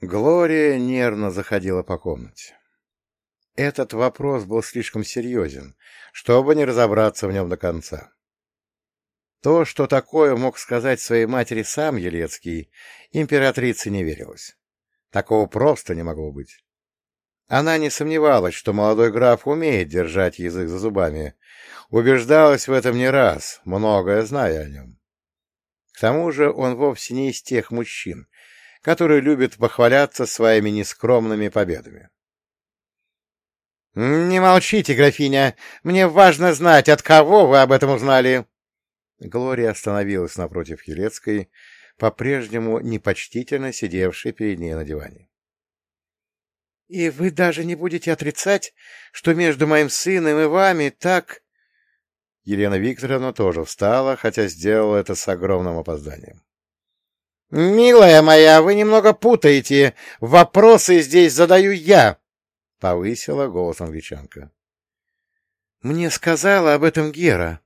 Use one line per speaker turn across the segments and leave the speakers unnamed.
Глория нервно заходила по комнате. Этот вопрос был слишком серьезен, чтобы не разобраться в нем до конца. То, что такое мог сказать своей матери сам Елецкий, императрице не верилось. Такого просто не могло быть. Она не сомневалась, что молодой граф умеет держать язык за зубами, убеждалась в этом не раз, многое зная о нем. К тому же он вовсе не из тех мужчин, которые любят похваляться своими нескромными победами. — Не молчите, графиня, мне важно знать, от кого вы об этом узнали. Глория остановилась напротив Елецкой, по-прежнему непочтительно сидевшей перед ней на диване. — И вы даже не будете отрицать, что между моим сыном и вами так... Елена Викторовна тоже встала, хотя сделала это с огромным опозданием. — Милая моя, вы немного путаете. Вопросы здесь задаю я, — повысила голос англичанка. — Мне сказала об этом Гера.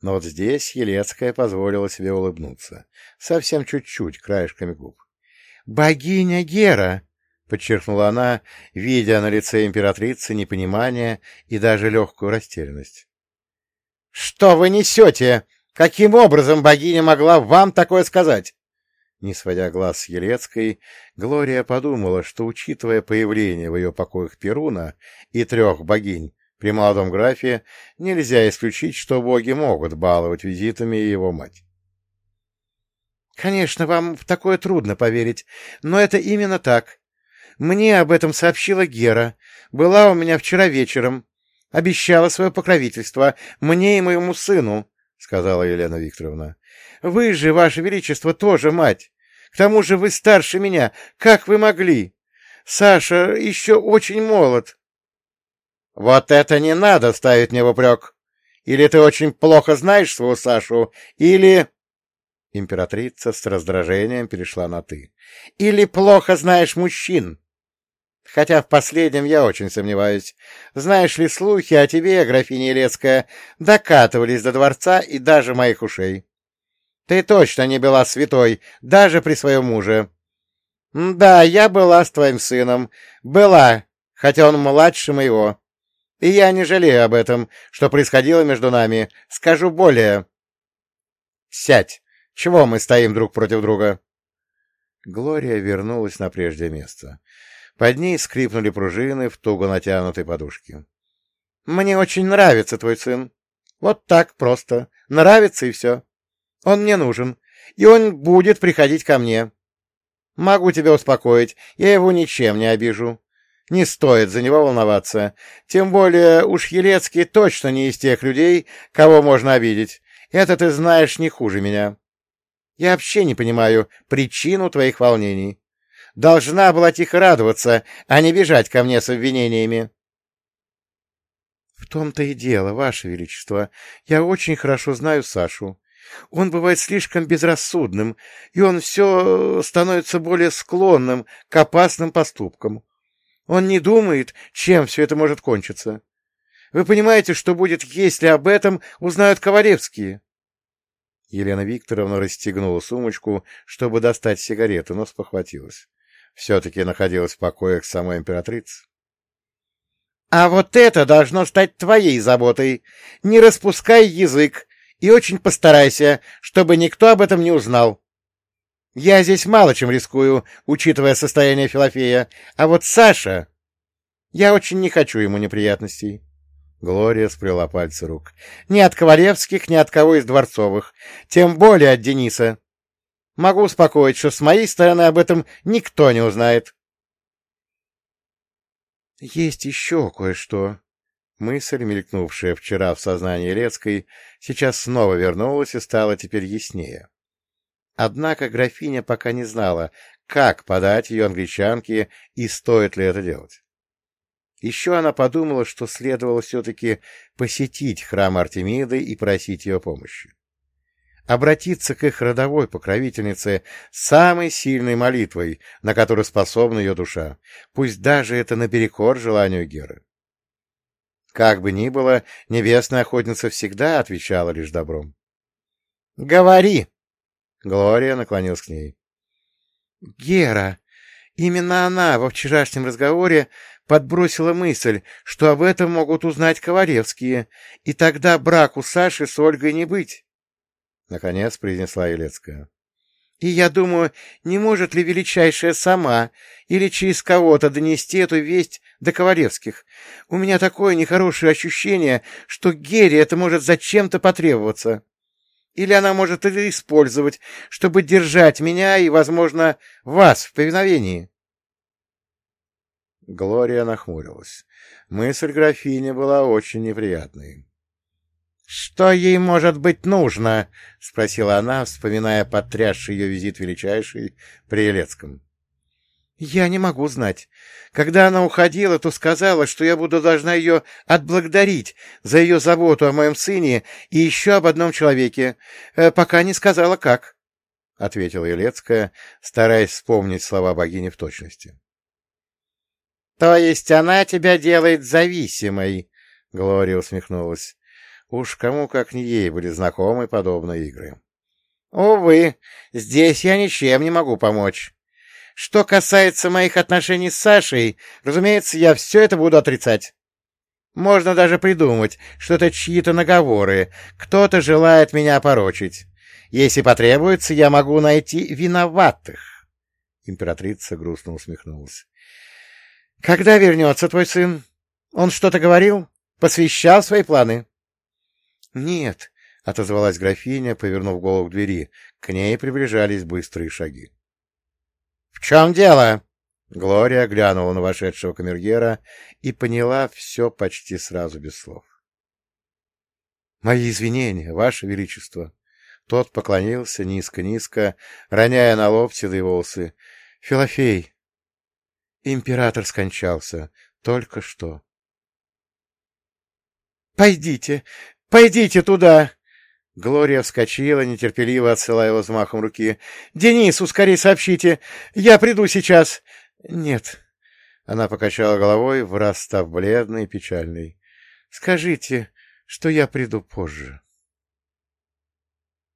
Но вот здесь Елецкая позволила себе улыбнуться. Совсем чуть-чуть, краешками губ. — Богиня Гера! — подчеркнула она, видя на лице императрицы непонимание и даже легкую растерянность. «Что вы несете? Каким образом богиня могла вам такое сказать?» Не сводя глаз с Елецкой, Глория подумала, что, учитывая появление в ее покоях Перуна и трех богинь при молодом графе, нельзя исключить, что боги могут баловать визитами его мать. «Конечно, вам в такое трудно поверить, но это именно так. Мне об этом сообщила Гера. Была у меня вчера вечером. Обещала свое покровительство мне и моему сыну, — сказала Елена Викторовна. — Вы же, Ваше Величество, тоже мать. К тому же вы старше меня. Как вы могли? Саша еще очень молод. — Вот это не надо ставить мне в упрек. Или ты очень плохо знаешь своего Сашу, или... Императрица с раздражением перешла на «ты». — Или плохо знаешь мужчин. Хотя в последнем я очень сомневаюсь. Знаешь ли, слухи о тебе, графиня Елецкая, докатывались до дворца и даже моих ушей. Ты точно не была святой, даже при своем муже. Да, я была с твоим сыном. Была, хотя он младше моего. И я не жалею об этом, что происходило между нами. Скажу более. Сядь. Чего мы стоим друг против друга? Глория вернулась на прежнее место. Под ней скрипнули пружины в туго натянутой подушке. — Мне очень нравится твой сын. Вот так просто. Нравится и все. Он мне нужен, и он будет приходить ко мне. Могу тебя успокоить, я его ничем не обижу. Не стоит за него волноваться. Тем более уж Елецкий точно не из тех людей, кого можно обидеть. Это ты знаешь не хуже меня. Я вообще не понимаю причину твоих волнений. Должна была тихо радоваться, а не бежать ко мне с обвинениями. — В том-то и дело, Ваше Величество. Я очень хорошо знаю Сашу. Он бывает слишком безрассудным, и он все становится более склонным к опасным поступкам. Он не думает, чем все это может кончиться. Вы понимаете, что будет, если об этом узнают Ковалевские? Елена Викторовна расстегнула сумочку, чтобы достать сигареты, но спохватилась все-таки находилась в покоях самой императрицы. — А вот это должно стать твоей заботой. Не распускай язык и очень постарайся, чтобы никто об этом не узнал. Я здесь мало чем рискую, учитывая состояние Филофея, а вот Саша... Я очень не хочу ему неприятностей. Глория сплела пальцы рук. Ни от Ковалевских, ни от кого из Дворцовых, тем более от Дениса. Могу успокоить, что с моей стороны об этом никто не узнает. Есть еще кое-что. Мысль, мелькнувшая вчера в сознании Лецкой, сейчас снова вернулась и стала теперь яснее. Однако графиня пока не знала, как подать ее англичанке и стоит ли это делать. Еще она подумала, что следовало все-таки посетить храм Артемиды и просить ее помощи обратиться к их родовой покровительнице самой сильной молитвой, на которую способна ее душа, пусть даже это наперекор желанию Геры. Как бы ни было, небесная охотница всегда отвечала лишь добром. — Говори! — Глория наклонилась к ней. — Гера, Именно она во вчерашнем разговоре подбросила мысль, что об этом могут узнать Ковалевские, и тогда браку Саши с Ольгой не быть. Наконец произнесла Елецкая. И я думаю, не может ли величайшая сама или через кого-то донести эту весть до Ковалевских? У меня такое нехорошее ощущение, что Гере это может зачем-то потребоваться. Или она может это использовать, чтобы держать меня и, возможно, вас в повиновении. Глория нахмурилась. Мысль графини была очень неприятной. — Что ей может быть нужно? — спросила она, вспоминая потрясший ее визит величайший при Елецком. — Я не могу знать. Когда она уходила, то сказала, что я буду должна ее отблагодарить за ее заботу о моем сыне и еще об одном человеке, э, пока не сказала, как, — ответила Елецкая, стараясь вспомнить слова богини в точности. — То есть она тебя делает зависимой? — Глория усмехнулась. Уж кому, как не ей, были знакомы подобные игры. — Увы, здесь я ничем не могу помочь. Что касается моих отношений с Сашей, разумеется, я все это буду отрицать. Можно даже придумать, что это чьи-то наговоры, кто-то желает меня порочить. Если потребуется, я могу найти виноватых. Императрица грустно усмехнулась. — Когда вернется твой сын? Он что-то говорил? Посвящал свои планы? — Нет, — отозвалась графиня, повернув голову к двери. К ней приближались быстрые шаги. — В чем дело? Глория глянула на вошедшего камергера и поняла все почти сразу без слов. — Мои извинения, Ваше Величество! Тот поклонился низко-низко, роняя на лоб седые волосы. — Филофей! Император скончался только что. — Пойдите, пойдите туда! Глория вскочила, нетерпеливо отсылая его взмахом руки. — Денис, ускорей сообщите! Я приду сейчас! — Нет. Она покачала головой, враз став бледной и печальной. — Скажите, что я приду позже.